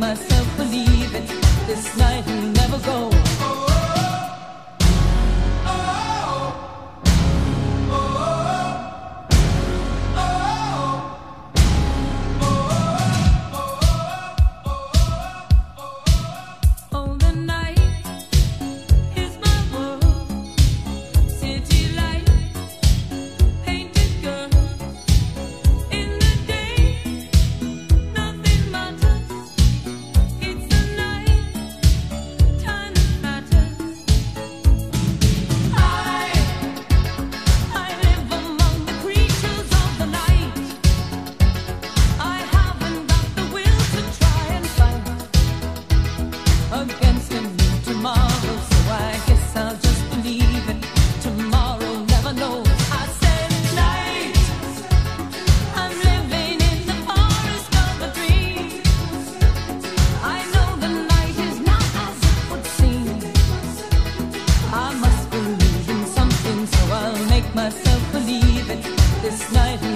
myself. myself believing this night.